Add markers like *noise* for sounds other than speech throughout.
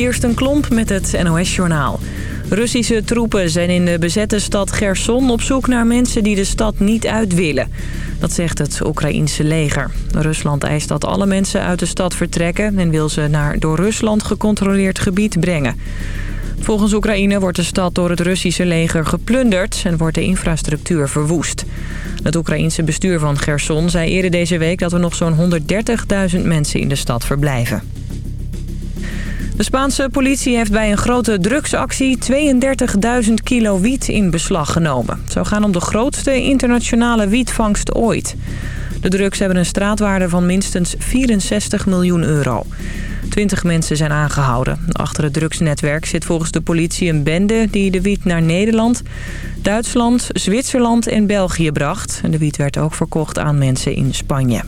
Kirsten Klomp met het NOS-journaal. Russische troepen zijn in de bezette stad Gerson op zoek naar mensen die de stad niet uit willen. Dat zegt het Oekraïense leger. Rusland eist dat alle mensen uit de stad vertrekken... en wil ze naar door Rusland gecontroleerd gebied brengen. Volgens Oekraïne wordt de stad door het Russische leger geplunderd... en wordt de infrastructuur verwoest. Het Oekraïense bestuur van Gerson zei eerder deze week... dat er nog zo'n 130.000 mensen in de stad verblijven. De Spaanse politie heeft bij een grote drugsactie 32.000 kilo wiet in beslag genomen. Het zou gaan om de grootste internationale wietvangst ooit. De drugs hebben een straatwaarde van minstens 64 miljoen euro. 20 mensen zijn aangehouden. Achter het drugsnetwerk zit volgens de politie een bende die de wiet naar Nederland, Duitsland, Zwitserland en België bracht. De wiet werd ook verkocht aan mensen in Spanje.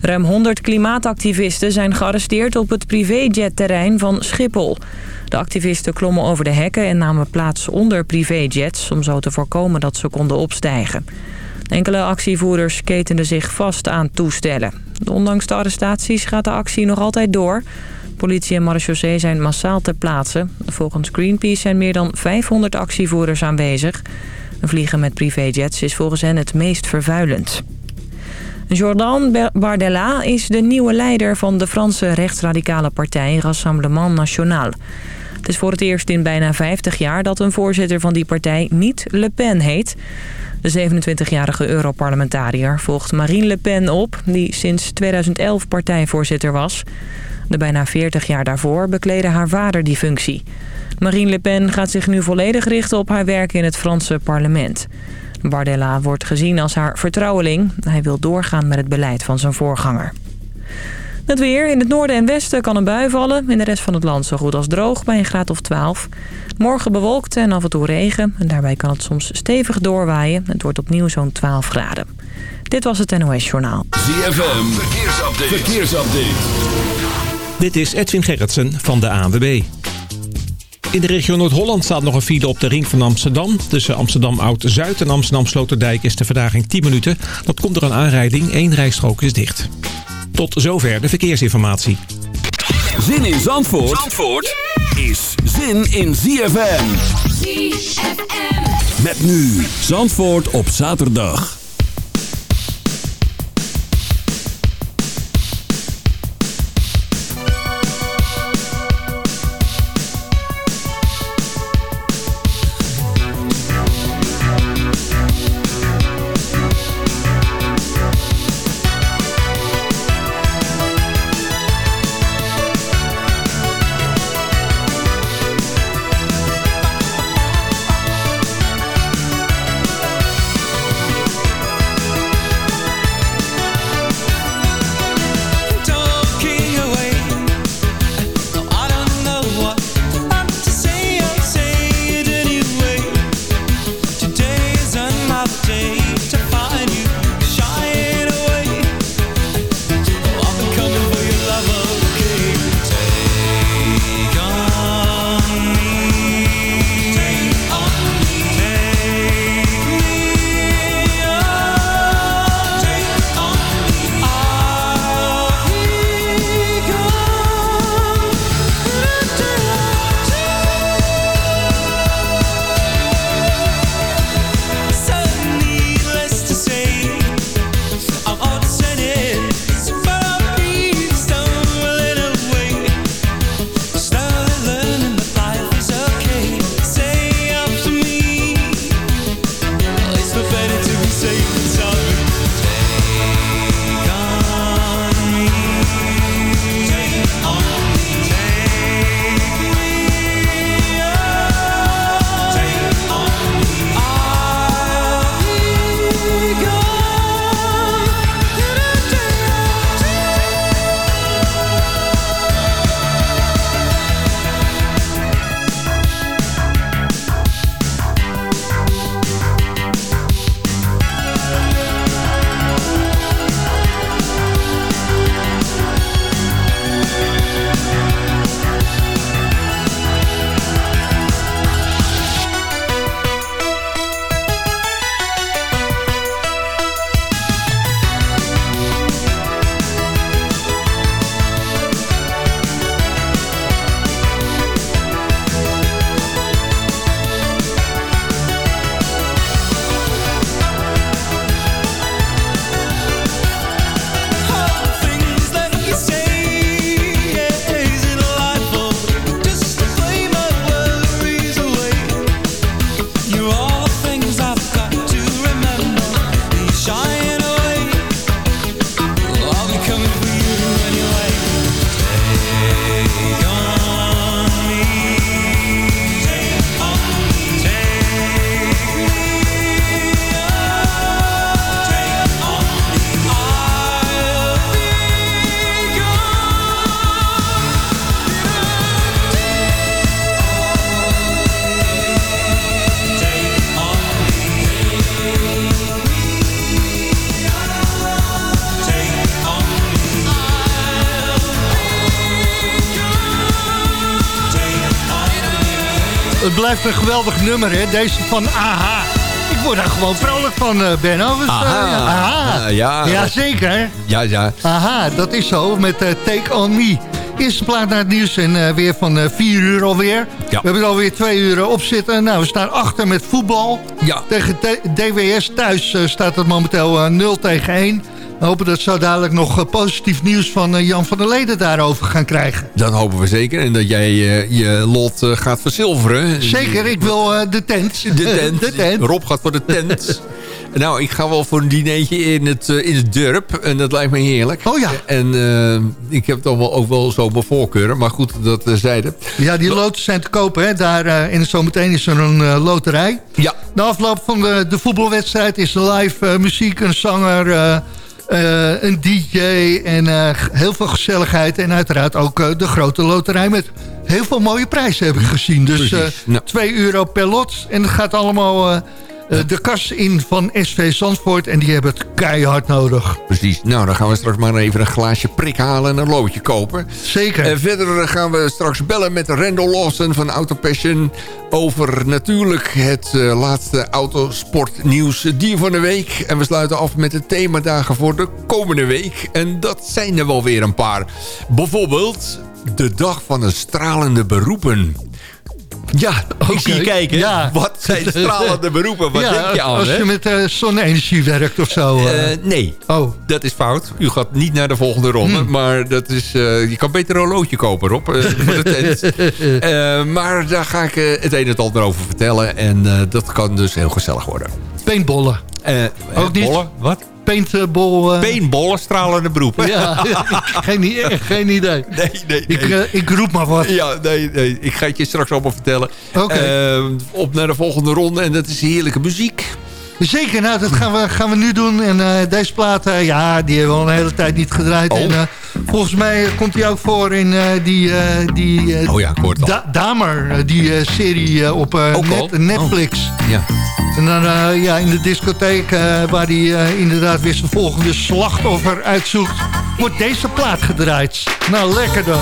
Ruim 100 klimaatactivisten zijn gearresteerd op het privéjetterrein van Schiphol. De activisten klommen over de hekken en namen plaats onder privéjets... om zo te voorkomen dat ze konden opstijgen. Enkele actievoerders ketenden zich vast aan toestellen. Ondanks de arrestaties gaat de actie nog altijd door. Politie en marechaussee zijn massaal ter plaatse. Volgens Greenpeace zijn meer dan 500 actievoerders aanwezig. Vliegen met privéjets is volgens hen het meest vervuilend. Jordan Bardella is de nieuwe leider van de Franse rechtsradicale partij Rassemblement National. Het is voor het eerst in bijna 50 jaar dat een voorzitter van die partij niet Le Pen heet. De 27-jarige Europarlementariër volgt Marine Le Pen op, die sinds 2011 partijvoorzitter was. De bijna 40 jaar daarvoor bekleedde haar vader die functie. Marine Le Pen gaat zich nu volledig richten op haar werk in het Franse parlement. Bardella wordt gezien als haar vertrouweling. Hij wil doorgaan met het beleid van zijn voorganger. Het weer. In het noorden en westen kan een bui vallen. In de rest van het land zo goed als droog bij een graad of 12. Morgen bewolkt en af en toe regen. En daarbij kan het soms stevig doorwaaien. Het wordt opnieuw zo'n 12 graden. Dit was het NOS Journaal. ZFM. Verkeersupdate. Verkeersupdate. Dit is Edwin Gerritsen van de ANWB. In de regio Noord-Holland staat nog een file op de ring van Amsterdam. Tussen Amsterdam Oud-Zuid en Amsterdam Sloterdijk is de verdaging 10 minuten. Dat komt door een aanrijding. Eén rijstrook is dicht. Tot zover de verkeersinformatie. Zin in Zandvoort, Zandvoort is zin in ZFM. ZFM. Met nu Zandvoort op zaterdag. Blijft een geweldig nummer, hè? Deze van AHA. Ik word daar gewoon vrolijk van, uh, Benno. Dus, aha. aha. ja. Ja, zeker. Ja, ja. Aha, dat is zo, met Take On Me. Eerste plaat naar het nieuws en weer van 4 uur alweer. We hebben er alweer 2 uur op zitten. Nou, we staan achter met voetbal. Ja. Tegen DWS thuis staat het momenteel 0 tegen 1. We hopen dat zo dadelijk nog eh, positief nieuws van eh, Jan van der Leden daarover gaan krijgen. Dat hopen we zeker. En dat jij uh, je lot gaat verzilveren. Zeker, ik wil de tent. De tent. *laughs* de tent. Rob gaat voor de tent. *laughs* nou, ik ga wel voor een dinertje in het, in het dorp. En dat lijkt me heerlijk. Oh ja. En ik heb toch wel, ook wel zo mijn voorkeuren. Maar goed, dat zeiden. Ja, die loten zijn te kopen. Hè? Daar in het zometeen is er een loterij. Ja. Na afloop van de, de voetbalwedstrijd is er live muziek, een zanger... Uh, een DJ en uh, heel veel gezelligheid. En uiteraard ook uh, de grote loterij met heel veel mooie prijzen heb ik gezien. Dus nou. 2 euro per lot. En het gaat allemaal de kas in van SV Zandvoort. En die hebben het keihard nodig. Precies. Nou, dan gaan we straks maar even een glaasje prik halen en een loodje kopen. Zeker. En verder gaan we straks bellen met Randall Lawson van Autopassion... over natuurlijk het uh, laatste autosportnieuws dier van de week. En we sluiten af met de themadagen voor de komende week. En dat zijn er wel weer een paar. Bijvoorbeeld de dag van de stralende beroepen. Ja, okay. ik zie je kijken. Ja. Wat zijn *laughs* stralende beroepen? Wat ja, denk je aan? Als je met uh, zonne-energie werkt of zo. Uh. Uh, nee, oh. dat is fout. U gaat niet naar de volgende ronde. Hmm. Maar dat is, je kan beter een horloge kopen, Rob. voor de tent. *laughs* maar daar ga ik het een en het ander over vertellen. En dat kan dus heel gezellig worden. Paintbollen. Ook niet? Bollen? Wat? paintball... Uh... Paintballen, stralende beroepen. Ja, *laughs* geen, geen idee. Nee, nee, nee. Ik, uh, ik roep maar wat. Ja, nee, nee. Ik ga het je straks allemaal vertellen. Oké. Okay. Op naar de volgende ronde. En dat is heerlijke muziek. Zeker, nou, dat gaan we, gaan we nu doen. En uh, deze plaat, uh, ja, die hebben we al een hele tijd niet gedraaid. Oh. En, uh, volgens mij komt hij ook voor in die, die oh ja, da Damer, die serie op net, Netflix. Oh. Ja. En dan ja, in de discotheek, waar hij inderdaad weer zijn volgende slachtoffer uitzoekt, wordt deze plaat gedraaid. Nou, lekker dan.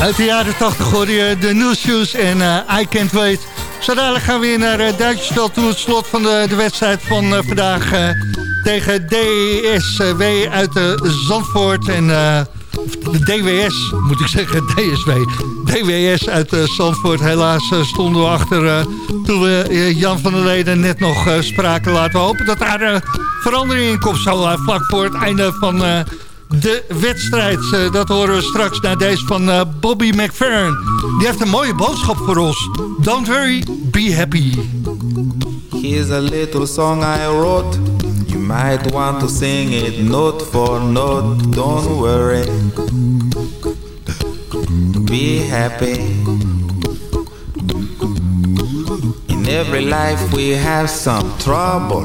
Uit de jaren 80 hoor je de New Shoes en uh, I Can't Wait. Zo dadelijk gaan we weer naar uh, toe. Het slot van de, de wedstrijd van uh, vandaag tegen DSW uit Zandvoort. En de DWS, moet ik zeggen, *laughs* DSW. DWS uit Zandvoort. Helaas stonden we achter toen we Jan van der Leden net nog spraken. Laten we hopen dat daar verandering in komt. Zo vlak voor het einde van de wedstrijd. Uh, dat horen we straks naar deze van uh, Bobby McFerrin. Die heeft een mooie boodschap voor ons. Don't worry, be happy. Here's a little song I wrote. You might want to sing it note for note. Don't worry. Be happy. In every life we have some trouble.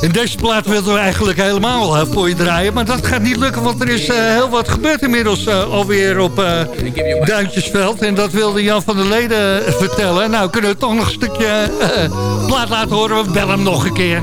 In deze plaat wilden we eigenlijk helemaal uh, voor je draaien. Maar dat gaat niet lukken, want er is uh, heel wat gebeurd inmiddels uh, alweer op Duintjesveld. En dat wilde Jan van der Leden vertellen. Nou, kunnen we toch nog een stukje plaat laten horen. We bellen hem nog een keer.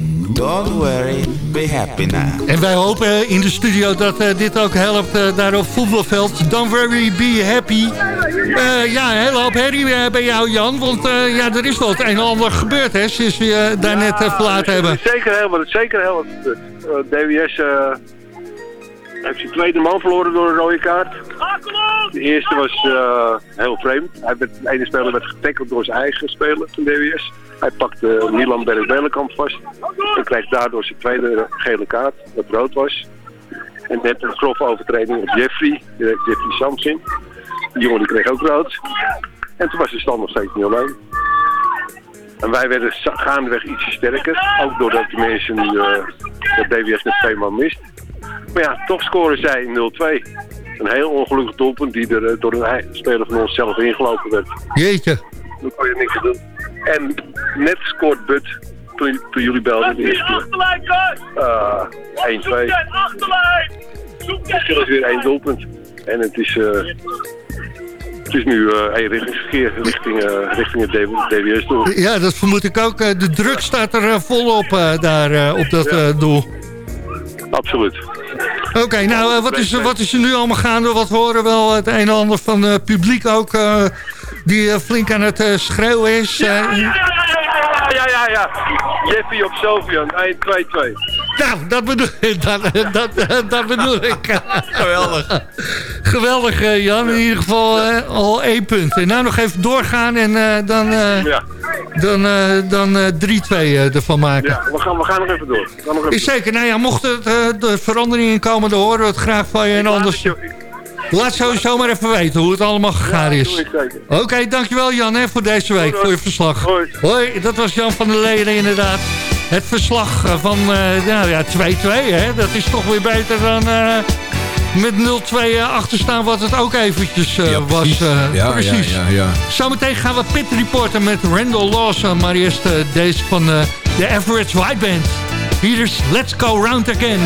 Don't worry, be happy now. En wij hopen in de studio dat uh, dit ook helpt uh, daar op voetbalveld. Don't worry, be happy. Uh, ja, een hele hoop herrie bij jou, Jan. Want ja, er is wel het een en ander gebeurd, hè, sinds we je daar net verlaten hebben. Zeker heel wat, zeker heel wat DWS heeft zijn tweede man verloren door een rode kaart. De eerste was heel vreemd. Hij werd, de ene speler werd getackeld door zijn eigen speler van DWS. Hij pakt uh, Milan Berg-Belenkamp vast. En krijgt daardoor zijn tweede gele kaart, dat rood was. En net een grove overtreding op Jeffrey, Jeffrey Samson. Die jongen die kreeg ook rood. En toen was de stand nog steeds niet alleen. En wij werden gaandeweg ietsje sterker. Ook doordat de mensen nu uh, de DWS met twee man mist. Maar ja, toch scoren zij 0-2. Een heel ongelukkig doelpunt die er uh, door een speler van ons zelf ingelopen werd. Jeetje. Dan kon je niks doen. En net scoort But toen, toen jullie belden de eerste keer. Uh, 1-2. Het is weer één doelpunt. En het is, uh, het is nu uh, richting, uh, richting het DWS-doel. Ja, dat vermoed ik ook. De druk staat er volop daar op dat doel. Absoluut. Oké, okay, nou, wat, is, wat is er nu allemaal gaande? Wat horen wel het een en ander van het publiek ook die uh, flink aan het uh, schreeuwen is. Ja, ja, ja, ja, ja, ja. Jeffy op Sofian, 1-2-2. Nou, dat bedoel, *laughs* dat, dat, dat bedoel ik. *laughs* Geweldig. Geweldig, Jan. In ieder geval al één punt. En nou nog even doorgaan en uh, dan, uh, ja. dan, dan 3-2 ervan maken. Ja, we gaan, we gaan nog even door. Nog even Is zeker. Nou ja, mocht er de veranderingen komen, dan horen we het graag van je. En anders... Laat sowieso maar even weten hoe het allemaal gegaan is. Oké, okay, dankjewel Jan hè, voor deze week, voor je verslag. Hoi. Hoi, dat was Jan van der Leden inderdaad. Het verslag van uh, nou ja, 2-2, hè. Dat is toch weer beter dan, uh, met 0-2 achterstaan wat het ook eventjes Ja, was. precies. eh, Ja, precies. ja, ja, ja. Zometeen gaan we pit reporten met Randall Lawson. Maar eerst eh, deze van eh, de Average White Band. Hier is Let's Go Round Again.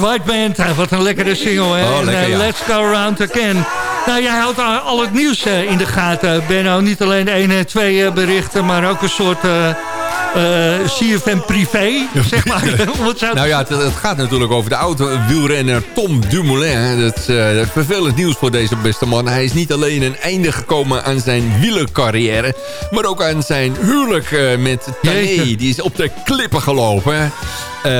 White Band. Ah, wat een lekkere single, hè? Oh, lekker, eh, ja. Let's Go Round Again. Nou, jij houdt al al het nieuws eh, in de gaten, Benno. Niet alleen de 1 en 2 eh, berichten, maar ook een soort eh eh, CFM privé, zeg maar. *laughs* Nou ja, het, het gaat natuurlijk over de auto wielrenner Tom Dumoulin. Dat is eh, vervelend nieuws voor deze beste man. Hij is niet alleen een einde gekomen aan zijn wielercarrière... maar ook aan zijn huwelijk eh, met Tané. Die is op de klippen gelopen. Eh,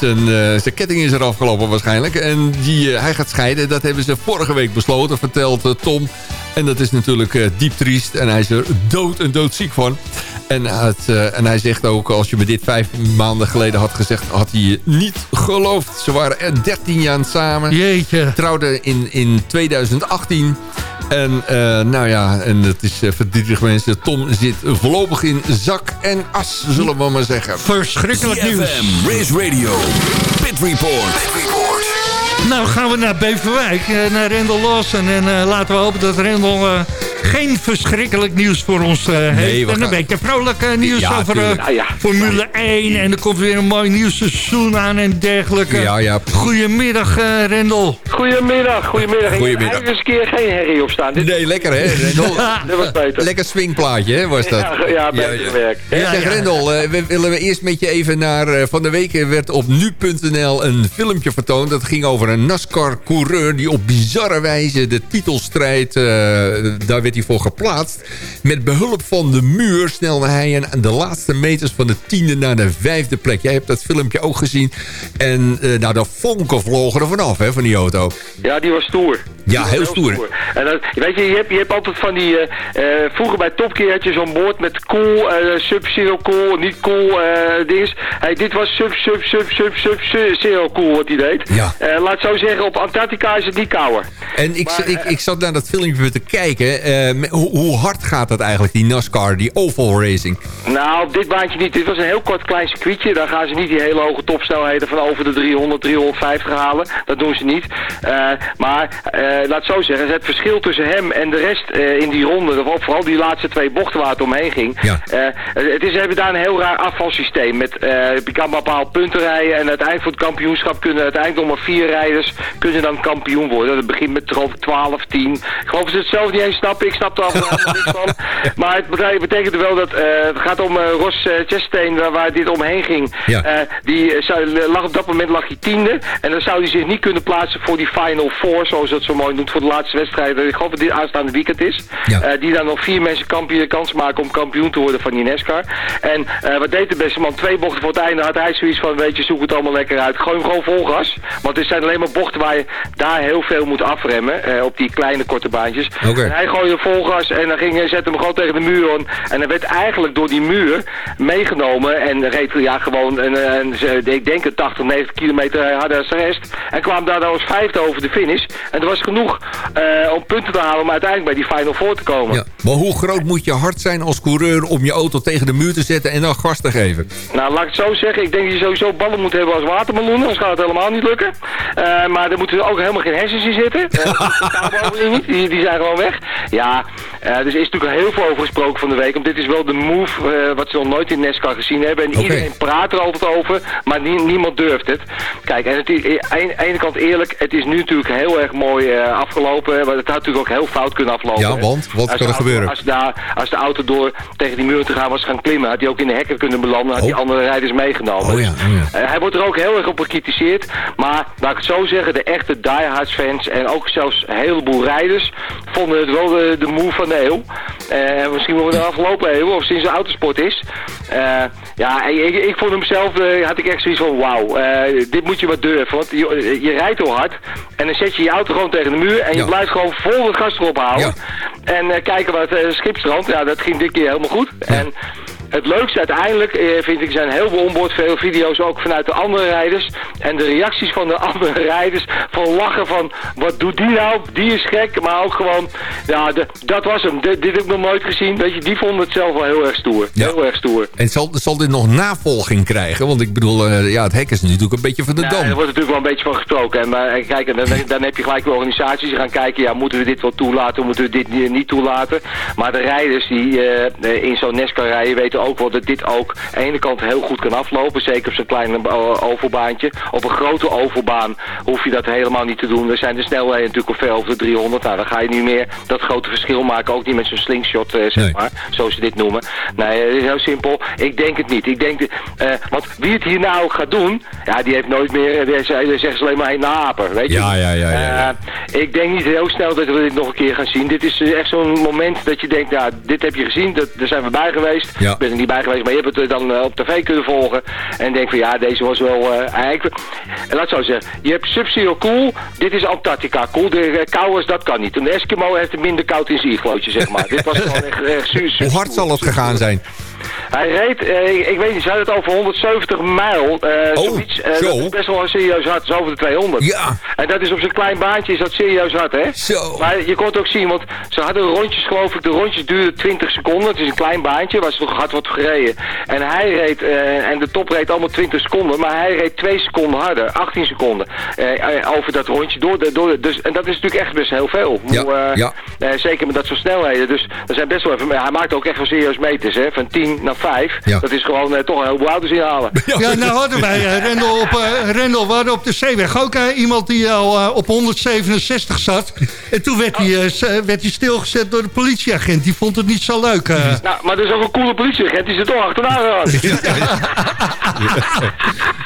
zijn, eh, zijn ketting is eraf gelopen waarschijnlijk. En die, eh, hij gaat scheiden. Dat hebben ze vorige week besloten, vertelt eh, Tom. En dat is natuurlijk eh, diep triest. En hij is er dood en doodziek van. En, het, eh, en hij zegt ook, als je me dit vijf maanden geleden had gezegd... had hij je niet geloofd. Ze waren er 13 jaar samen. Jeetje. Trouwden in, in 2018. En eh, nou ja, en het is uh, verdrietig mensen. Tom zit voorlopig in zak en as, zullen we maar zeggen. Verschrikkelijk nieuws. Race Radio, Pit Report. Pit Report. Nou gaan we naar Beverwijk, eh, naar Rendel Lawson. En eh, laten we hopen dat Rendel eh, geen verschrikkelijk nieuws voor ons eh, heeft. we En een beetje vrolijk eh, nieuws Ja, over eh. Nou ja. Formule 1. En er komt weer een mooi nieuw seizoen aan en dergelijke. Ja, ja. Goedemiddag eh, Rendel. Goedemiddag, goedemiddag. Ik Goedemiddag. heb eens een keer geen herrie op staan. Dit, Nee, lekker hè, Rendel? *laughs* dit was beter. Lekker swingplaatje hè, was dat? Ja, ja, beter werk. Zeg ja. Rendel, eh, we, willen we eerst met je even naar... van de week werd op nu.nl een filmpje vertoond. Dat ging over een NASCAR-coureur die op bizarre wijze de titelstrijd... eh, daar werd hij voor geplaatst. Met behulp van de muur snelde hij aan de laatste meters van de tiende naar de vijfde plek. Jij hebt dat filmpje ook gezien. En eh nou, de vonken vlogen er vanaf hè, van die auto. Ja, die was stoer. Ja, heel stoer. En dat, weet je, je hebt, je hebt altijd van die... eh, eh, vroeger bij Top Gear had je zo'n boord met cool, eh sub, zero cool, niet cool, dings. Hey, dit was sub, sub, sub, sub, sub, sub, zero cool wat hij deed. Ja. Laat zo zeggen, op Antarctica is het niet kouder. En ik, Maar, ik, ik zat naar dat filmpje te kijken. Eh, hoe, hoe hard gaat dat eigenlijk, die NASCAR, die oval racing? Nou, op dit baantje niet. Dit was een heel kort klein circuitje. Daar gaan ze niet die hele hoge topsnelheden van over de 300, 350 halen. Dat doen ze niet. Eh, maar eh, laat het zo zeggen, het verschil tussen hem en de rest in die ronde, of vooral die laatste twee bochten waar het omheen ging. Ja. het is, ze hebben daar een heel raar afvalsysteem. Met, je kan bepaald punten rijden en uiteindelijk voor het kampioenschap kunnen uiteindelijk nog maar vier rijders kunnen dan kampioen worden. Dat begint met geloof ik 12, 10. Ik geloof dat ze het zelf niet eens snappen. Ik snap er al helemaal niks van. *laughs* Maar het bete- betekent wel dat eh, het gaat om eh, Ros uh, Chastain, waar, waar dit omheen ging. Ja. Eh, die eh, zou, lag op dat moment lag hij tiende. En dan zou hij zich niet kunnen plaatsen voor die Final Four, zoals dat zo mooi noemt, voor de laatste wedstrijd. Ik geloof dat dit aanstaande weekend is. Ja. Eh, die dan nog vier mensen kampioen, kans maken om kampioen te worden van die NASCAR. En eh, wat deed de beste man? Twee bochten voor het einde had hij zoiets van, weet je, zoek het allemaal lekker uit. Gooi hem gewoon vol gas. Want het zijn alleen maar bochten waar je daar heel veel moet afremmen. eh, op die kleine korte baantjes. En hij gooide vol gas en dan ging, hij- zette hem gewoon tegen de muur. aan. En hij werd eigenlijk door die muur meegenomen. En reed ja, gewoon, een, ik denk een 80, 90 kilometer harder als de rest. En kwam daar dan als vijfde over de finish. En er was genoeg eh, om punten te halen om uiteindelijk bij die Final Four te komen. Ja. Maar hoe groot moet je hard zijn als coureur om je auto tegen de muur te zetten en dan gas te geven? Nou, laat ik het zo zeggen. Ik denk dat je sowieso ballen moet hebben als watermeloenen. Anders gaat het helemaal niet lukken. Eh, maar er moeten ook helemaal geen hersens in zitten. *laughs* Uh, niet. Die, die zijn gewoon weg. Ja, da eh, dus er is natuurlijk heel veel over gesproken van de week. Want dit is wel de move eh, wat ze nog nooit in NASCAR gezien hebben. En iedereen praat er altijd over. Maar nie- niemand durft het. Kijk, en het is aan de ene kant eerlijk. Het is nu natuurlijk heel erg mooi eh, afgelopen. Maar het had natuurlijk ook heel fout kunnen aflopen. Ja, want? Wat kan de er auto- gebeuren? Als, daar, als de auto door tegen die muur te gaan was gaan klimmen, had hij ook in de hekken kunnen belanden, had Oh. die andere rijders meegenomen. Oh ja, oh ja. Hij wordt er ook heel erg op bekritiseerd, maar laat ik het zo zeggen, de echte diehards fans en ook zelfs een heleboel rijders vonden het wel de, de move van de eeuw. Eh, misschien wel de afgelopen eeuw, of sinds de autosport is. Eh, ja, ik, ik, vond hem zelf, eh, had ik echt zoiets van, wauw, dit moet je wat durven, want je, je rijdt heel hard en dan zet je je auto gewoon tegen de muur en je blijft gewoon vol het gas erop houden. Ja. En kijken wat uh, schipstrand. Ja, dat ging dit keer helemaal goed. En het leukste uiteindelijk eh, vind ik zijn heel veel onboord veel video's ook vanuit de andere rijders. En de reacties van de *laughs* andere rijders van lachen van wat doet die nou? Die is gek. Maar ook gewoon, ja, de, dat was hem. Dit, dit heb ik nog nooit gezien. Weet je, die vonden het zelf wel heel erg stoer. Ja. Heel erg stoer. En zal, zal dit nog navolging krijgen? Want ik bedoel, eh, ja, het hek is natuurlijk een beetje van de Nou, dam. er wordt natuurlijk wel een beetje van gesproken. En, maar, en kijk, en dan, dan heb je gelijk weer organisaties die gaan kijken, ja, moeten we dit wel toelaten, moeten we dit niet, toelaten. Maar de rijders die eh, in zo'n NASCAR rijden weten ook wel dat dit ook aan de ene kant heel goed kan aflopen. Zeker op zo'n kleine eh, ovalbaantje. Op een grote ovalbaan hoef je dat helemaal niet te doen. Er zijn de snelheden natuurlijk al ver over de 300. Nou, dan ga je niet meer dat grote verschil maken. Ook niet met zo'n slingshot, eh, zeg Nee. maar. Zoals ze dit noemen. Nee, het is heel simpel. Ik denk het niet. Ik denk, de- eh, want wie het hier nou gaat doen, ja, die heeft nooit meer, eh, ze- die zeggen ze alleen maar een aper, weet je. Ja, ja, ja, ja, ja. Eh, ik denk niet heel snel dat we dit nog een keer gaan zien. Dit is eh, echt zo'n moment dat je denkt, nou, dit heb je gezien, dat, daar zijn we bij geweest. Ja. Ben er niet bij geweest, maar je hebt het dan eh, op tv kunnen volgen. En denk van, ja, deze was wel eh, eigenlijk... En laat zo zeggen, je hebt Sub-Zero cool, dit is Antarctica cool. De kouwers, dat kan niet. Een Eskimo heeft het minder koud in zijn iglootje, zeg maar. dit was gewoon echt, echt Hoe hard zal het gegaan zijn? Hij reed, eh, ik weet niet, ze hadden het over 170 mijl. eh Oh, zoiets. Eh, zo. dat is best wel een serieus hard, zo over de 200. Ja. En dat is op zo'n klein baantje, is dat serieus hard, hè? Zo. Maar je kon het ook zien, want ze hadden rondjes, geloof ik, de rondjes duurden 20 seconden. Het is een klein baantje, waar ze toch hard wordt gereden. En hij reed, eh, en de top reed allemaal 20 seconden, maar hij reed 2 seconden harder, 18 seconden, over dat rondje door. De, door de- dus, en dat is natuurlijk echt best heel veel. Ja, Hoe, ja. zeker met dat soort snelheden. Dus er zijn best wel even, hij maakt ook echt wel serieus meters, hè? Van 10 naar 5. Ja. Dat is gewoon eh, toch een heleboel auto's inhalen. *laughs* Ja, nou hadden wij eh, Rendel op, eh, Rendel, we hadden op de zeeweg ook iemand die al eh, op 167 zat. En toen werd hij, hij stilgezet door de politieagent. Die vond het niet zo leuk. eh. *laughs* Nou, maar er is ook een coole politieagent, die zit toch achterna gegaan.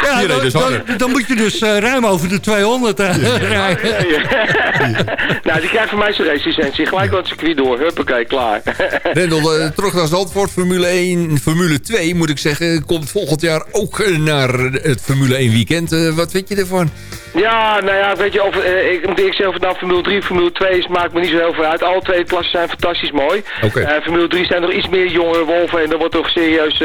*laughs* ja, dan, dus dan, dan moet je dus eh, ruim over de 200 eh, rijden. nou, die krijgt van mij zijn racelicentie. Gelijk wat het circuit door. Huppakee, klaar. Rendel, eh, terug naar Zandvoort, Formule 1. Formule 2, moet ik zeggen, komt volgend jaar ook eh, naar het Formule 1 weekend. Eh, wat vind je ervan? Ja, nou ja, weet je, of, eh, ik moet eerlijk zeggen, of het nou Formule 3 of Formule 2 is, maakt me niet zo heel veel uit. Alle twee klassen zijn fantastisch mooi. Formule 3 zijn er iets meer jongere wolven en er wordt toch serieus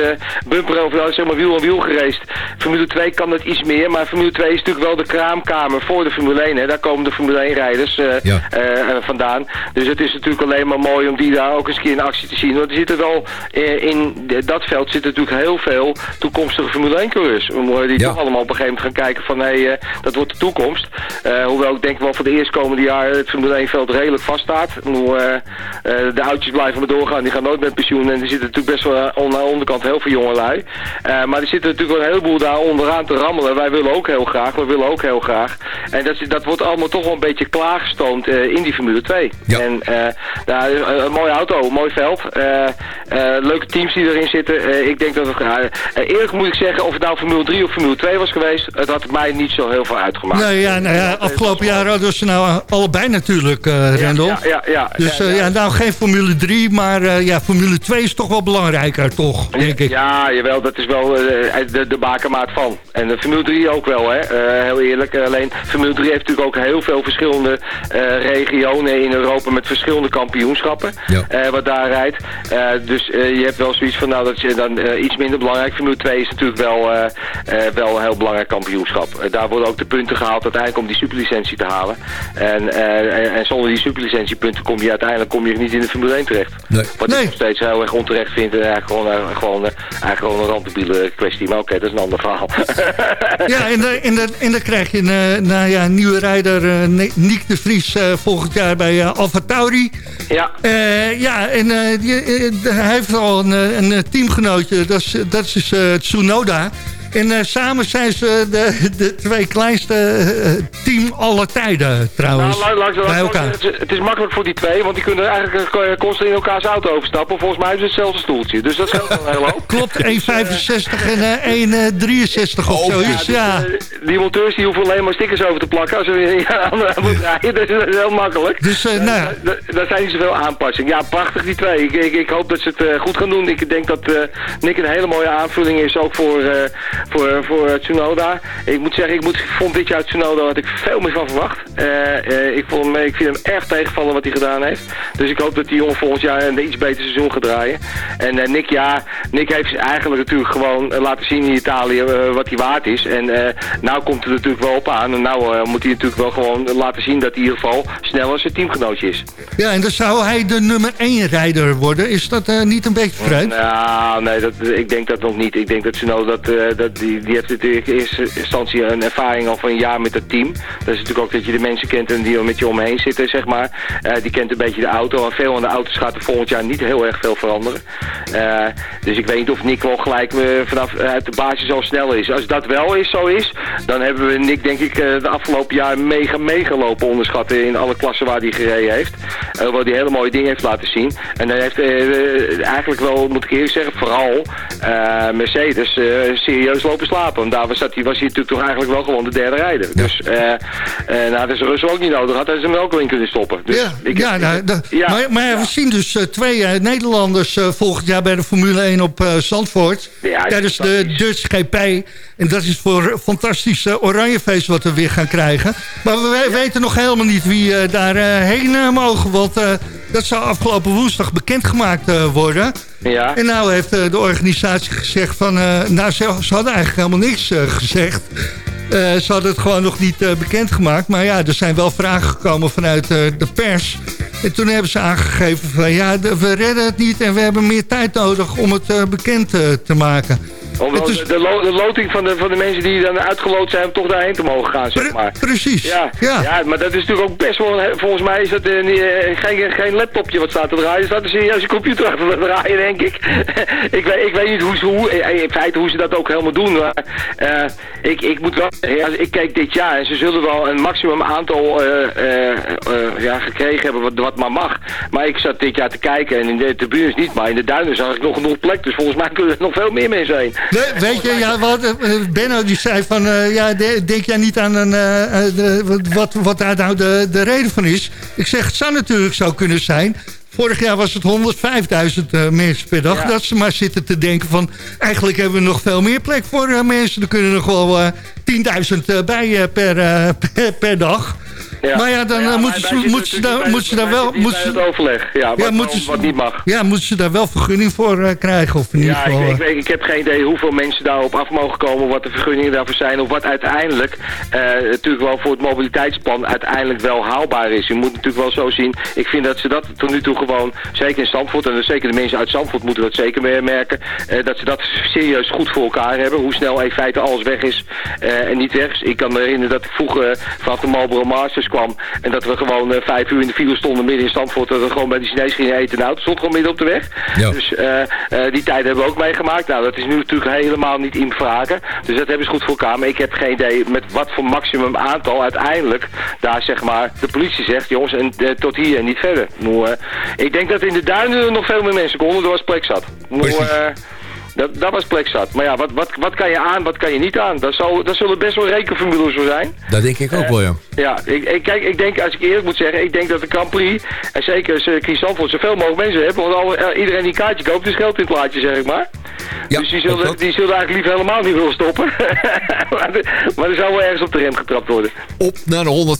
bumper over zeg maar wiel aan wiel gereest. Formule 2 kan het iets meer, maar Formule 2 is natuurlijk wel de kraamkamer voor de Formule 1. Hè. Daar komen de Formule 1 rijders Ja. vandaan. Dus het is natuurlijk alleen maar mooi om die daar ook eens een keer in actie te zien. Want er zitten wel, eh, in dat veld zitten natuurlijk heel veel toekomstige Formule 1 coureurs. Die Ja. toch allemaal op een gegeven moment gaan kijken van hé, eh, dat wordt de toekomst. Eh, hoewel ik denk wel voor de eerstkomende jaren het Formule 1 veld redelijk vaststaat. Ik bedoel, eh, de oudjes blijven maar doorgaan, die gaan nooit met pensioen. En er zitten natuurlijk best wel aan de onderkant heel veel jonge lui. Eh, maar er zitten natuurlijk wel een heleboel daar onderaan te rammelen. Wij willen ook heel graag, we willen ook heel graag. En dat, dat wordt allemaal toch wel een beetje klaargestoomd in die Formule 2. Ja. En een, mooie auto, een mooi veld. Leuke teams die erin zitten. Eh, ik denk dat het... eh, eh, eerlijk moet ik zeggen, of het nou Formule 3 of Formule 2 was geweest... het had mij niet zo heel veel uitgemaakt. Nou ja, nou ja, afgelopen jaar hadden ze nou allebei natuurlijk, eh Rendel. Ja, ja, ja. Dus ja, ja, nou geen Formule 3, maar ja, Formule 2 is toch wel belangrijker, toch, denk ik. Ja, jawel, dat is wel de, de bakermaat van. En de Formule 3 ook wel, hè. Heel eerlijk. Alleen Formule 3 heeft natuurlijk ook heel veel verschillende regionen in Europa met verschillende kampioenschappen. Wat daar rijdt. Dus je hebt wel zoiets van, nou, dat is dan eh, iets minder belangrijk. Formule 2 is natuurlijk wel, eh, eh, wel een heel belangrijk kampioenschap. Daar worden ook de punten gehaald uiteindelijk om die superlicentie te halen. En, eh, en, en zonder die superlicentiepunten kom je uiteindelijk kom je niet in de Formule 1 terecht. Nee. Wat Nee. ik nog steeds heel erg onterecht vind. En eigenlijk gewoon, gewoon, eigenlijk gewoon een randdebiele kwestie. Maar oké, dat is een ander verhaal. *laughs* Ja, en, de- en, de- en dan krijg je een, eh, nou ja, een nieuwe rijder, Nick de Vries, eh, volgend jaar bij eh Alfa Tauri. ja, Eh, ja, en eh, die, hij heeft al een, eh, een eh, teamgenootje, dat is, dat is eh, Tsunoda. En eh, samen zijn ze de, de twee kleinste eh, team aller tijden trouwens. nou, langs, langs, bij elkaar. het, is, het is makkelijk voor die twee, want die kunnen eigenlijk eh, constant in elkaars auto overstappen. Volgens mij is het hetzelfde stoeltje. Dus dat scheelt wel een hele hoop. *laughs* Klopt, 1,65 en eh 1,63 of Oh, zoiets. dus, Ja, eh, die monteurs die hoeven alleen maar stickers over te plakken als ze *laughs* aan de moet rijden. *laughs* Dus dat is heel makkelijk. Dus, nou. Daar- zijn niet zoveel aanpassingen. Ja, prachtig die twee. Ik, ik, ik hoop dat ze het goed gaan doen. Ik denk dat Nick een hele mooie aanvulling is, ook voor, voor, voor eh, Tsunoda. Ik moet zeggen, ik moet, ik vond dit jaar Tsunoda had ik veel meer van verwacht. Eh, eh, ik, vond hem, ik vind hem erg tegenvallen wat hij gedaan heeft. Dus ik hoop dat die jongen volgend jaar een iets beter seizoen gaat draaien. En Nick, ja, Nick heeft eigenlijk natuurlijk gewoon laten zien in Italië wat hij waard is. En nou komt het natuurlijk wel op aan. En nou moet hij natuurlijk wel gewoon laten zien dat hij in ieder geval sneller zijn teamgenootje is. ja, en dan zou hij de nummer 1 rijder worden. Is dat niet een beetje vreemd? Nou, nee, dat, ik denk dat nog niet. Ik denk dat Tsunoda, dat, die, die heeft natuurlijk in eerste instantie een ervaring al van een jaar met het team. Dat is natuurlijk ook dat je de mensen kent en die met je omheen zitten, zeg maar. Eh, die kent een beetje de auto. En veel aan de auto's gaat er volgend jaar niet heel erg veel veranderen. Eh, dus ik weet niet of Nick wel gelijk eh, vanaf uit de basis al snel is. Als dat wel is, zo is, dan hebben we Nick denk ik de afgelopen jaar mega meegalopen onderschatten in alle klassen waar hij gereden heeft. Uh, waar hij hele mooie dingen heeft laten zien. En hij heeft eigenlijk wel, moet ik eerlijk zeggen, vooral Mercedes eh, lopen slapen. Want daar was, dat, was hij natuurlijk toch eigenlijk wel gewoon de derde rijder. Dus eh eh nou, dat is Russell ook niet nodig. Had hij ze hem ook wel in kunnen stoppen. Dus ja, ik- ja, nou, ja. maar, maar we zien dus eh, twee eh, Nederlanders eh, volgend jaar bij de Formule 1 op Zandvoort. Ja, tijdens de. Dutch GP. En dat is voor een fantastisch eh, oranjefeest wat we weer gaan krijgen. Maar we we weten nog helemaal niet wie daar heen mogen. Want dat zou afgelopen woensdag bekendgemaakt worden. Ja. En nou heeft eh, de organisatie gezegd van... eh, nou, ze, hadden eigenlijk helemaal niks eh, gezegd. Ze hadden het gewoon nog niet eh, bekendgemaakt. Maar ja, er zijn wel vragen gekomen vanuit de pers. En toen hebben ze aangegeven van... ja, we redden het niet en we hebben meer tijd nodig om het bekend te maken. Het is- de, lo- de loting van de, van de mensen die dan uitgeloot zijn om toch daarheen te mogen gaan, zeg Pre- maar. precies, Ja, ja. ja. maar dat is natuurlijk ook best wel, volgens mij is dat eh, eh, geen, geen laptopje wat staat te draaien. Er staat een serieuze computer achter te draaien, denk ik. *laughs* ik, weet, ik weet niet hoe ze, hoe, eh, in feite hoe ze dat ook helemaal doen, maar ik, ik moet wel ja, ik kijk dit jaar en ze zullen wel een maximum aantal ja, gekregen hebben wat, wat maar mag. Maar ik zat dit jaar te kijken en in de tribunes niet, maar in de duinen zag ik nog genoeg plek. Dus volgens mij kunnen er nog veel meer mensen heen. We- weet je, ja, wat, eh, Benno die zei van... eh, ja, de- denk jij niet aan een, eh, de- wat, wat daar nou de, de reden van is? Ik zeg, het zou natuurlijk zo kunnen zijn... Vorig jaar was het 105.000 eh, mensen per dag. Ja. Dat ze maar zitten te denken van... eigenlijk hebben we nog veel meer plek voor mensen. Er kunnen nog wel eh, 10.000 eh, bij per, *laughs* per, per dag. Maar ja, dan eh, moeten ze, moeten ze daar, ze daar wel... Het ze, overleg, ja, wat, Ja, ze- wat niet mag. ja, moeten ze daar wel vergunning voor eh, krijgen? Of in ieder Ja, geval... ik, ik, eh, ik heb geen idee hoeveel mensen daarop af mogen komen, wat de vergunningen daarvoor zijn, of wat uiteindelijk natuurlijk wel voor het mobiliteitsplan uiteindelijk wel haalbaar is. Je moet natuurlijk wel zo zien, ik vind dat ze dat tot nu toe gewoon, zeker in Zandvoort, en zeker de mensen uit Zandvoort moeten dat zeker merken, dat ze dat serieus goed voor elkaar hebben, hoe snel in feite alles weg is en niet weg is. Ik kan me herinneren dat ik vroeger vanaf de Marlboro Masters kwam en dat we gewoon eh, vijf uur in de file stonden midden in Zandvoort, dat we gewoon bij de Chinees gingen eten en de auto stond gewoon midden op de weg. Ja. Dus eh, eh, die tijd hebben we ook meegemaakt. Nou, dat is nu natuurlijk helemaal niet in vragen. Dus dat hebben ze goed voor elkaar. Maar ik heb geen idee met wat voor maximum aantal uiteindelijk daar zeg maar de politie zegt, jongens, en, tot hier en niet verder. Nou, eh, ik denk dat in de duinen nog veel meer mensen konden. Er was plek zat. Nou, dat, dat was plek zat. Maar ja, wat, wat, wat kan je aan, wat kan je niet aan? Dat, zou, dat zullen best wel rekenformules voor zijn. Dat denk ik ook uh, ja. Ik, ik, kijk, ik denk, als ik eerlijk moet zeggen, ik denk dat de Grand Prix, en zeker Christophe, zoveel mogelijk mensen hebben, want al, eh, iedereen die een kaartje koopt is geld in het plaatje, zeg ik maar. Dus die zullen, die zullen eigenlijk liever helemaal niet willen stoppen. *laughs* maar, er zou wel ergens op de rem getrapt worden. Op naar de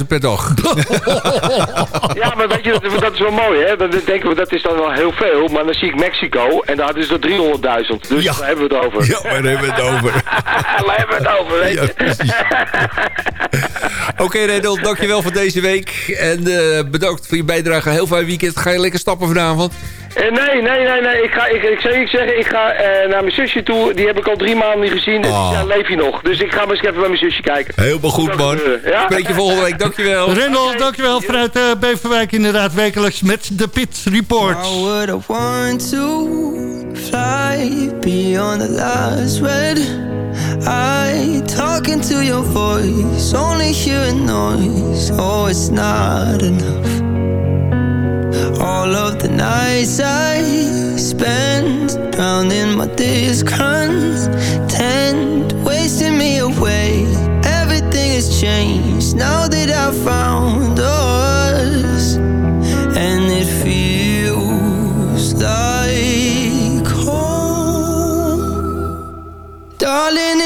150.000 per dag. *laughs* ja, maar weet je, dat, is wel mooi, hè? Dat, denken we, dat is dan wel heel veel, maar dan zie ik Mexico, en daar is dat 300.000. Dus daar hebben we het over. Ja, daar hebben we het over. *laughs* daar hebben we het over, weet je. *laughs* Oké, okay, dankjewel voor deze week. En eh, bedankt voor je bijdrage. Heel fijn weekend. Ga je lekker stappen vanavond. Eh, nee, nee, nee, nee. Ik ga, ik, ik zou je zeggen, ik ga eh, naar mijn zusje toe. Die heb ik al drie maanden niet gezien. En Oh. ja, leef je nog. Dus ik ga maar eens even bij mijn zusje kijken. Helemaal goed, man. Ja? Spreek je volgende week. Dankjewel. *laughs* Rendel, dankjewel vanuit eh, Beverwijk inderdaad wekelijks met de Pit Report. Would I want to fly beyond the last red eye? Talking to your voice, only hearing noise. Oh, it's not enough. All of the nights I spend drowning my discontent, wasting me away. Everything has changed now that I found us and it feels like home. Darling,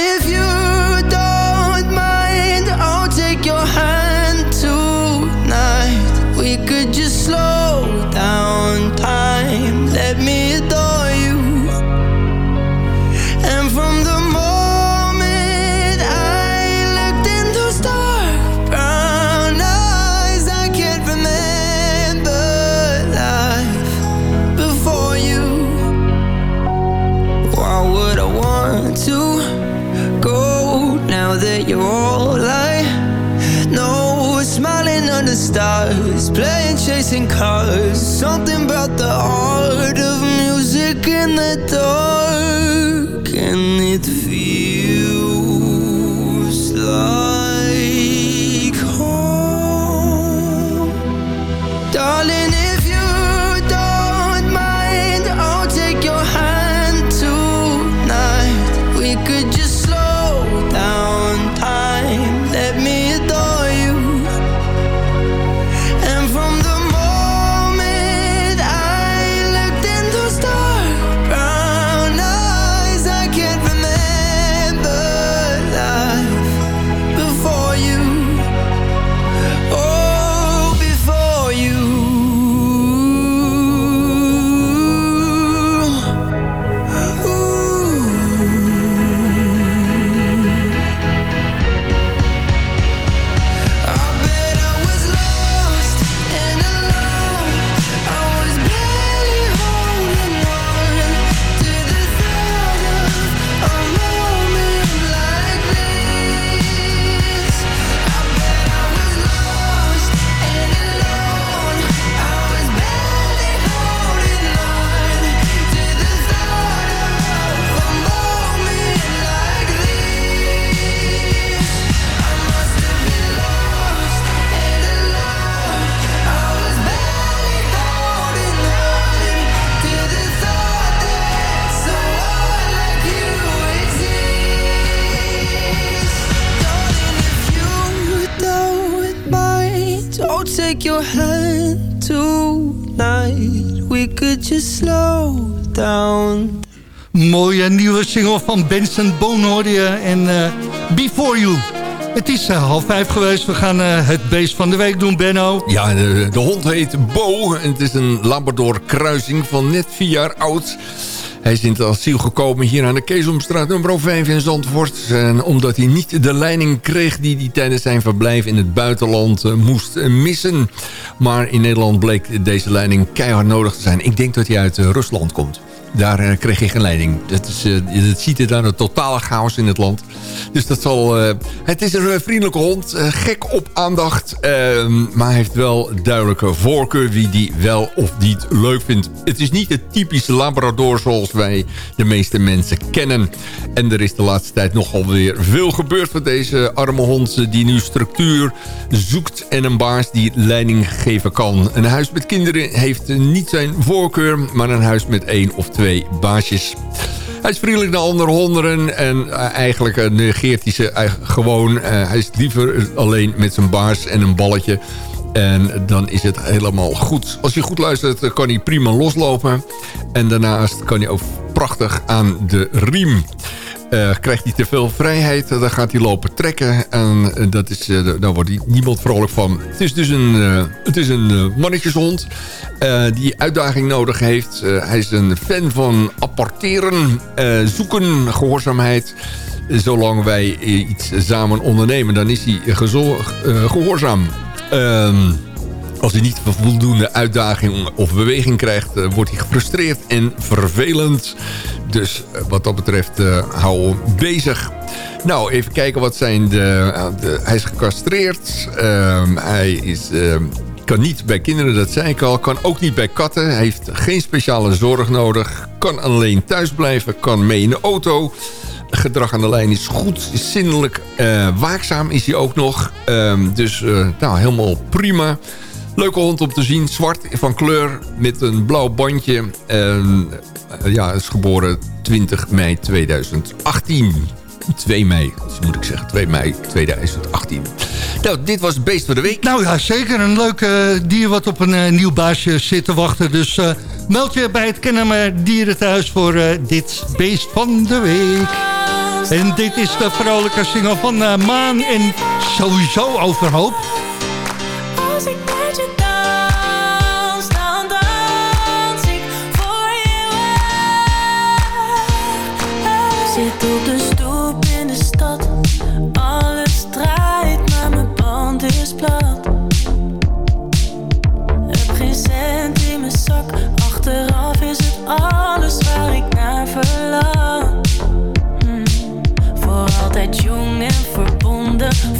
take your hand tonight? We could just slow down. Mooie nieuwe single van Benson Boone hoorde je en eh, Before You. Het is eh, half vijf geweest. We gaan eh, het beest van de week doen, Benno. Ja, de, de hond heet Bo. En het is een Labrador kruising van net vier jaar oud. Hij is in het asiel gekomen hier aan de Keesomstraat nummer 5 in Zandvoort. En omdat hij niet de leiding kreeg die hij tijdens zijn verblijf in het buitenland eh, moest eh, missen. Maar in Nederland bleek deze leiding keihard nodig te zijn. Ik denk dat hij uit eh, Rusland komt. Daar kreeg hij geen leiding. Dat, is, dat ziet er dan een totale chaos in het land. Dus dat zal... het is een vriendelijke hond. gek op aandacht. eh, maar hij heeft wel duidelijke voorkeur wie die wel of niet leuk vindt. Het is niet het typische labrador zoals wij de meeste mensen kennen. En er is de laatste tijd nogal weer veel gebeurd voor deze arme hond... eh, die nu structuur zoekt en een baas die leiding geven kan. Een huis met kinderen heeft eh, niet zijn voorkeur... maar een huis met één of twee baasjes. Hij is vriendelijk naar andere honden en eh, eigenlijk eh, negeert hij ze eigenlijk gewoon. Eh, hij is liever alleen met zijn baas en een balletje. En dan is het helemaal goed. Als je goed luistert, dan kan hij prima loslopen. En daarnaast kan hij ook prachtig aan de riem. Eh, krijgt hij te veel vrijheid, dan gaat hij lopen trekken. En eh, dat is, eh, daar wordt hij niemand vrolijk van. Het is dus een, eh, het is een eh, mannetjeshond eh, die uitdaging nodig heeft. Eh, hij is een fan van apporteren, eh, zoeken, gehoorzaamheid. Zolang wij eh, iets samen ondernemen, dan is hij eh, gehoorzaam. Ehm als hij niet voldoende uitdaging of beweging krijgt... eh, wordt hij gefrustreerd en vervelend. Dus eh, wat dat betreft eh, hou hem bezig. Nou, even kijken wat zijn de... hij is gecastreerd. Ehm, hij is... ehm, kan niet bij kinderen, dat zei ik al. Kan ook niet bij katten. Hij heeft geen speciale zorg nodig. Kan alleen thuis blijven. Kan mee in de auto. Gedrag aan de lijn is goed. Is zindelijk. eh, waakzaam is hij ook nog. Ehm, dus eh, nou, helemaal prima. Leuke hond om te zien. Zwart van kleur met een blauw bandje. Eh, ja, is geboren 20 mei 2018. 2 mei, dus moet ik zeggen. 2 mei 2018. Nou, dit was het beest van de week. Nou ja, zeker een leuk dier wat op een nieuw baasje zit te wachten. Dus meld je bij het Kennemer Dierenthuis voor dit beest van de week. En dit is de vrolijke single van eh, Maan en sowieso overhoop.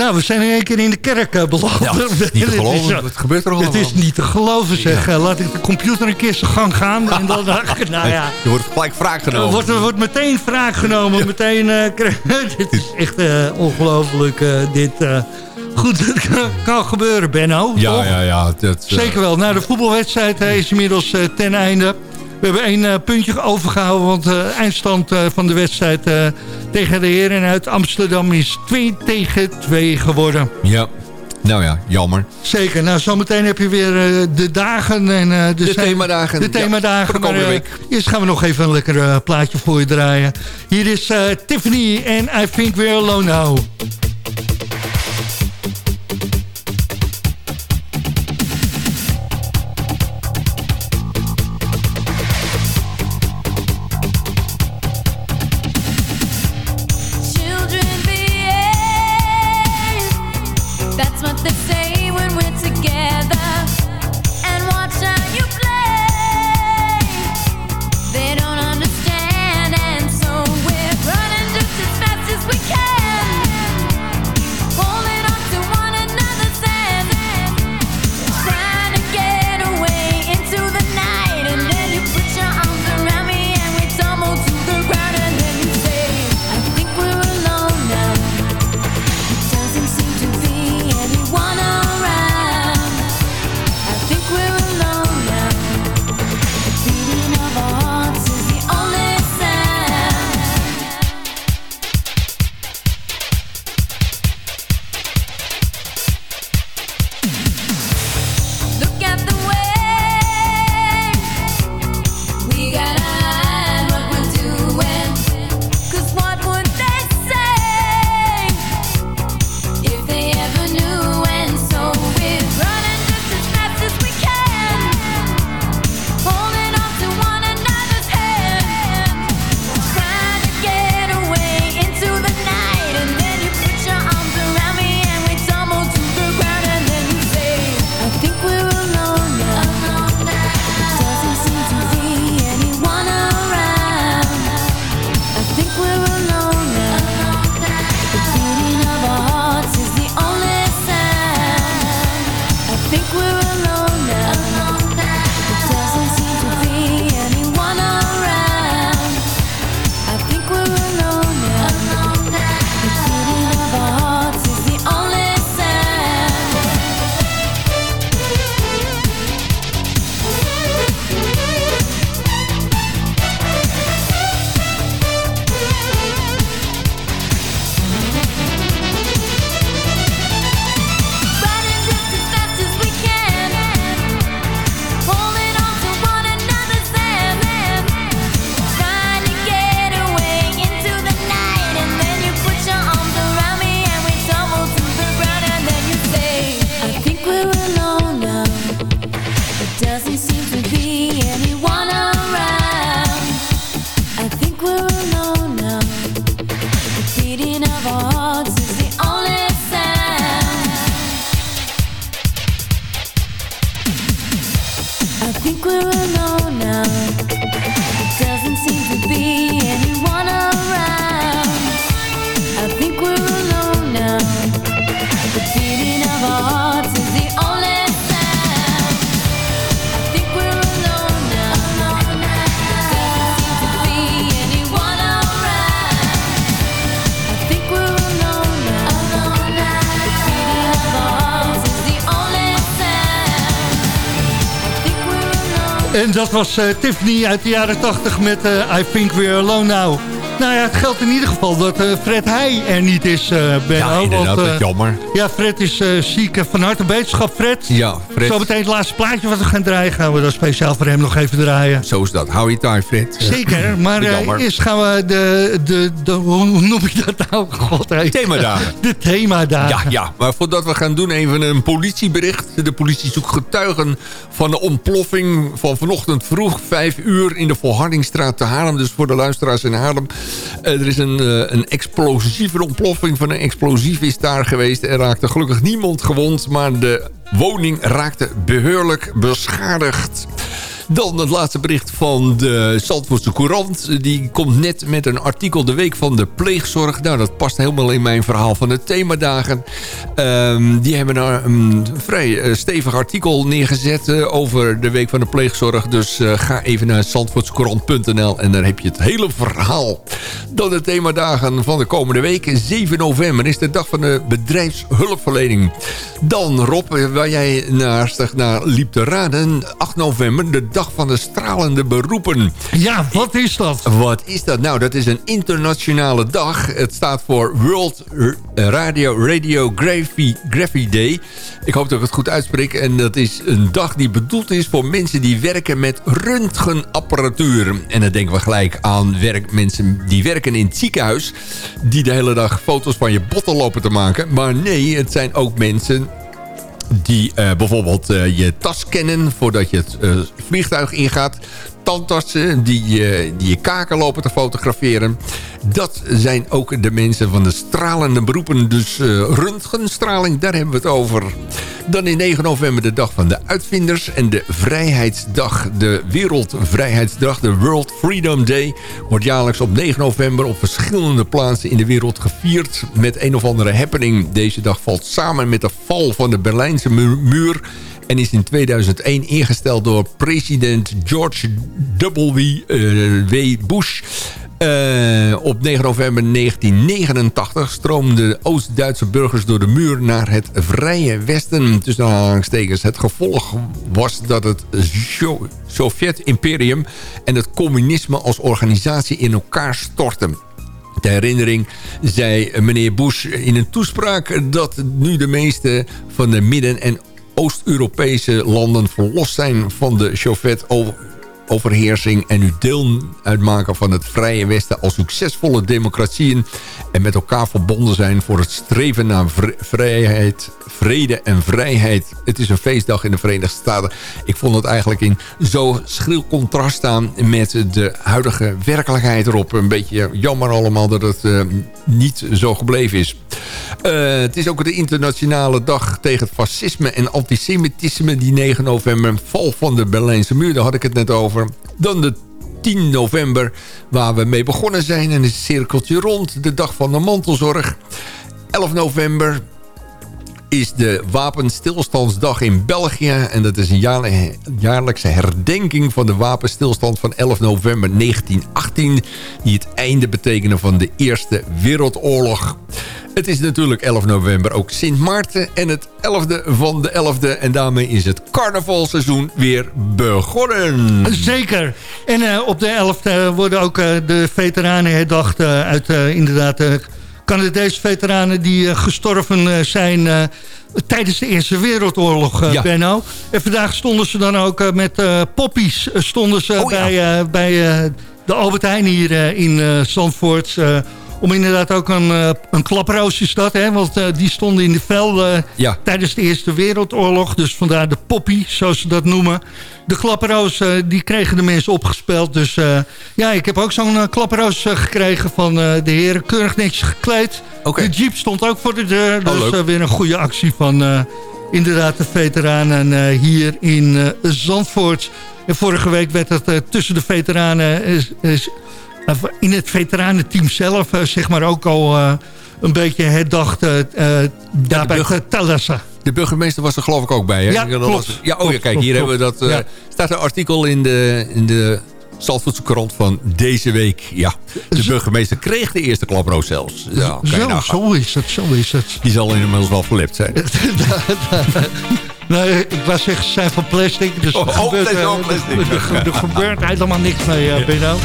Nou, we zijn in één keer in de kerk uh, beland. Ja, *laughs* niet te Het is, geloven. uh, Wat gebeurt er allemaal? Het is niet te geloven, zeg. Uh, laat ik de computer een keer zijn gang gaan. En dan, *laughs* *laughs* nou ja. Je wordt gelijk wraak genomen. Er wordt, er wordt meteen wraak genomen. Ja. Meteen, dit is echt ongelooflijk, dit... Goed, kan, kan, gebeuren, Benno. Ja, toch? ja, ja. Dat, Zeker wel. Nou, de voetbalwedstrijd is inmiddels ten einde. We hebben één uh, puntje overgehouden, want de uh, eindstand uh, van de wedstrijd tegen de heren uit Amsterdam is 2 tegen 2 geworden. Ja, nou ja, jammer. Zeker. Nou, zometeen heb je weer de dagen. En, de, de themadagen. De themadagen. Ja, maar, week. eerst gaan we nog even een lekker plaatje voor je draaien. Hier is Tiffany en I Think We're Alone Now. En dat was uh, Tiffany uit de jaren 80 met uh, I Think We're Alone Now. Nou ja, het geldt in ieder geval dat uh, Fred Heij er niet is, uh, Benno. Ja, inderdaad, want, uh, jammer. Ja, Fred is ziek. Van harte beterschap, Fred. Ja, Fred. Zometeen het laatste plaatje wat we gaan draaien... gaan we dan speciaal voor hem nog even draaien. Zo is dat. Hou je taai, Fred. Zeker, maar *laughs* eerst gaan we de, de, de... Hoe noem je dat nou? God, Themadagen. *laughs* De themadagen. Ja, ja, maar voordat we gaan doen even een politiebericht. De politie zoekt getuigen van de ontploffing van vanochtend vroeg... vijf uur in de Volhardingstraat te Haarlem. Dus voor de luisteraars in Haarlem... er is een, uh, een explosieve ontploffing van een explosief is daar geweest. Er raakte gelukkig niemand gewond, maar de woning raakte behoorlijk beschadigd. Dan het laatste bericht van de Zandvoortse Courant. Die komt net met een artikel de week van de pleegzorg. Nou, dat past helemaal in mijn verhaal van de themadagen. Ehm, die hebben een, een vrij eh, stevig artikel neergezet eh, over de week van de pleegzorg. Dus eh, ga even naar zandvoortscourant.nl en daar heb je het hele verhaal. Dan de themadagen van de komende week. 7 november is de dag van de bedrijfshulpverlening. Dan Rob, waar jij naastig naar liep te raden. 8 november, de dag van de stralende beroepen. Ja, wat is dat? Wat is dat? Nou, dat is een internationale dag. Het staat voor World Radio Radiography Graphy Day. Ik hoop dat ik het goed uitspreek. En dat is een dag die bedoeld is voor mensen die werken met röntgenapparatuur. En dan denken we gelijk aan werk, mensen die werken in het ziekenhuis... die de hele dag foto's van je botten lopen te maken. Maar nee, het zijn ook mensen die uh, bijvoorbeeld uh, je tas kennen voordat je het uh, vliegtuig ingaat. Die, die je kaken lopen te fotograferen. Dat zijn ook de mensen van de stralende beroepen. Dus röntgenstraling, daar hebben we het over. Dan in 9 november de dag van de uitvinders. En de Vrijheidsdag, de Wereldvrijheidsdag, de World Freedom Day... wordt jaarlijks op 9 november op verschillende plaatsen in de wereld gevierd... met een of andere happening. Deze dag valt samen met de val van de Berlijnse muur en is in 2001 ingesteld door president George W. W. Bush. Uh, op 9 november 1989 stroomden Oost-Duitse burgers door de muur naar het Vrije Westen. Tussen aanhalingstekens. Het gevolg was dat het Sovjet-imperium en het communisme als organisatie in elkaar stortten. Ter herinnering zei meneer Bush in een toespraak dat nu de meeste van de Midden- en Oost-Europese landen verlost zijn van de Sovjet overheersing en nu deel uitmaken van het Vrije Westen als succesvolle democratieën en met elkaar verbonden zijn voor het streven naar vrijheid, vrede en vrijheid. Het is een feestdag in de Verenigde Staten. Ik vond het eigenlijk in zo schril contrast staan met de huidige werkelijkheid erop. Een beetje jammer allemaal dat het uh, niet zo gebleven is. Uh, het is ook de internationale dag tegen het fascisme en antisemitisme. Die 9 november, val van de Berlijnse muur, daar had ik het net over. Dan de 10 november, waar we mee begonnen zijn. En een cirkeltje rond, de dag van de mantelzorg. 11 november is de wapenstilstandsdag in België. En dat is een jaarlijkse herdenking van de wapenstilstand van 11 november 1918. Die het einde betekende van de Eerste Wereldoorlog. Het is natuurlijk 11 november ook Sint Maarten en het 11e van de 11e. En daarmee is het carnavalseizoen weer begonnen. Zeker. En uh, op de 11e worden ook uh, de veteranen herdacht uh, uit inderdaad... Canadese veteranen die gestorven zijn tijdens de Eerste Wereldoorlog, ja. Benno. En vandaag stonden ze dan ook met poppies stonden ze oh, bij, ja. bij de Albert Heijn hier in Zandvoort om inderdaad ook een, een klaproos is dat, hè? want uh, die stonden in de velden uh, ja. tijdens de Eerste Wereldoorlog. Dus vandaar de poppy, zoals ze dat noemen. De klaproos, die kregen de mensen opgespeeld. Dus ja, ik heb ook zo'n klaproos gekregen van de heren. Keurig netjes gekleed. Okay. De jeep stond ook voor de deur. Oh, dus weer een goede actie van inderdaad de veteranen hier in Zandvoort. En vorige week werd het tussen de veteranen... Is, is, in het veteranenteam zelf zeg maar ook al een beetje herdacht uh, daar bij Talassa. De burgemeester was er geloof ik ook bij. Hè? Ja, klopt. ja, oh ja, kijk, hier hebben we dat. Ja. staat een artikel in de, in de Zalvoetse krant van deze week. Ja, de burgemeester kreeg de eerste klaproos zelfs. Ja, zo, nou zo is het, zo is het. Die zal inmiddels wel verlept zijn. *laughs* Nee, ik was zeggen, ze zijn van plastic. Dus oh, er, gebeurt, uh, plastic. Er, er, gebeurt helemaal niks mee, uh, Benno.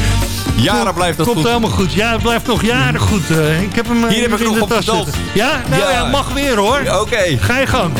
Jaren blijft dat Komt goed. helemaal goed. Ja, het blijft nog jaren goed. Uh, ik heb hem Hier heb ik nog de tas zitten. Ja? Nou ja. ja, mag weer hoor. Oké. Okay. Ga je gang.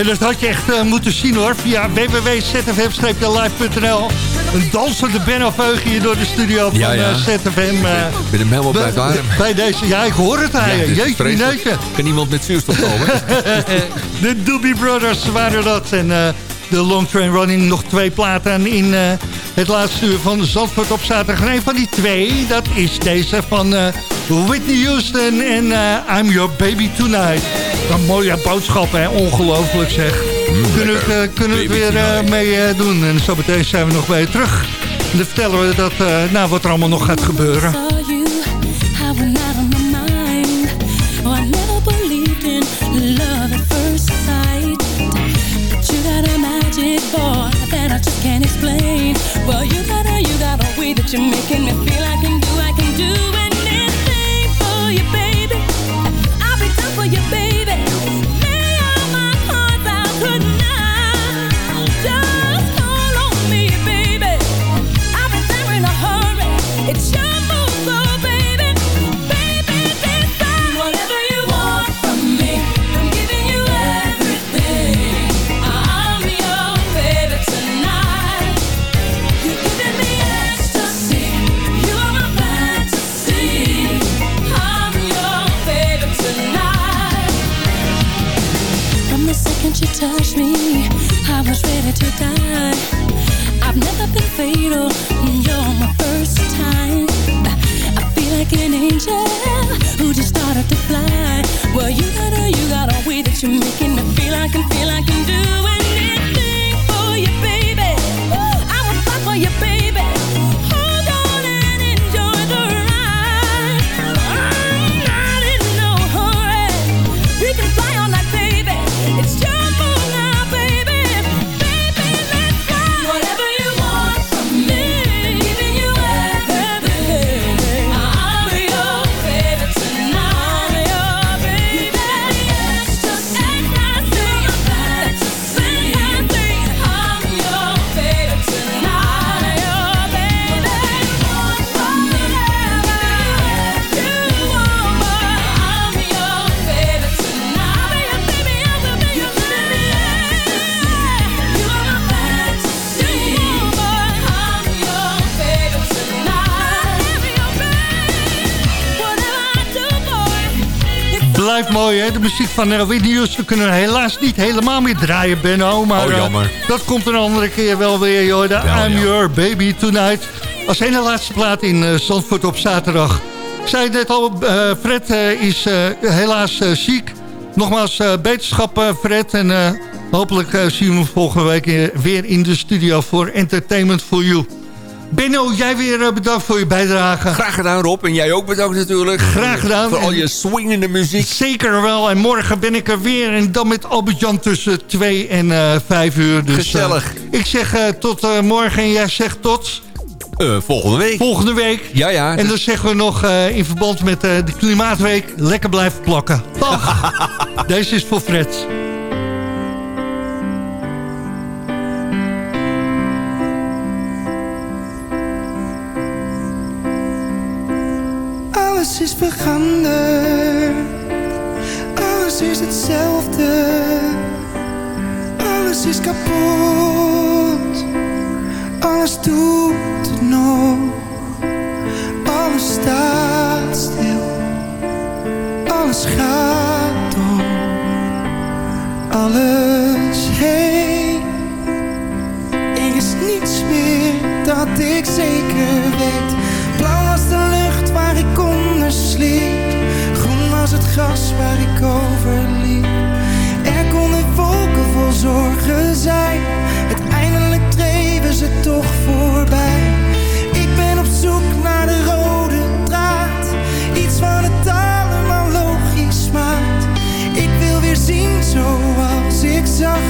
En dat had je echt eh, moeten zien hoor, via www.zfm-live.nl. Een dansende Benno Veug hier door de studio van Ja, ja. eh, ZFM. eh, Ik ben hem helemaal bij, bij deze, ja, ik hoor het aan Ja, Jeetje, neutje. Kan iemand met zuurstof komen? *laughs* De Doobie Brothers waren dat. En de Long Train Running nog twee platen in het laatste uur van Zandvoort op zaterdag. En een van die twee, dat is deze van Whitney Houston en I'm Your Baby Tonight. Een mooie boodschap, hè? Ongelooflijk zeg. kunnen we, eh, kunnen we het weer Tonight. mee eh, doen. En zo meteen zijn we nog bij je terug. En dan vertellen we dat, eh, nou, wat er allemaal nog gaat gebeuren. saw you, I went out of my mind. Oh, I never believed in love at first sight. But you got a magic boy that I just can't explain. Well, you got a, you got a way that you're making me feel I Blijft mooi, hè? De muziek van uh, Whitney Houston kunnen we helaas niet helemaal meer draaien, Benno. Maar Oh, eh, jammer. dat komt een andere keer wel weer, joh. De Ja, I'm ja. Your Baby Tonight. Als ene laatste plaat in eh, Zandvoort op zaterdag. Ik zei het net al, eh, Fred is helaas ziek. Nogmaals, beterschap Fred. En hopelijk zien we hem volgende week weer in de studio voor Entertainment for You. Benno, jij weer eh, bedankt voor je bijdrage. Graag gedaan Rob. En jij ook bedankt natuurlijk. Graag gedaan. Voor al je swingende muziek. Zeker wel. En morgen ben ik er weer. En dan met Albert-Jan tussen 2 en eh 5 uur. Dus, Gezellig. eh, ik zeg tot morgen en jij zegt tot volgende week. volgende week. Ja, ja. En dan zeggen we nog in verband met de Klimaatweek... lekker blijven plakken. Dag. *laughs* Deze is voor Fred. veranderd. Alles is hetzelfde. Alles is kapot. Alles doet het nog. Alles staat stil. Alles gaat door. Alles heen. Er is niets meer dat ik zeker weet. Blauw was de lucht waar ik kom sliep. Groen was het gras waar ik over liep. Er konden wolken vol zorgen zijn. Uiteindelijk dreven ze toch voorbij. Ik ben op zoek naar de rode draad. Iets wat het allemaal logisch maakt. Ik wil weer zien zoals ik zag.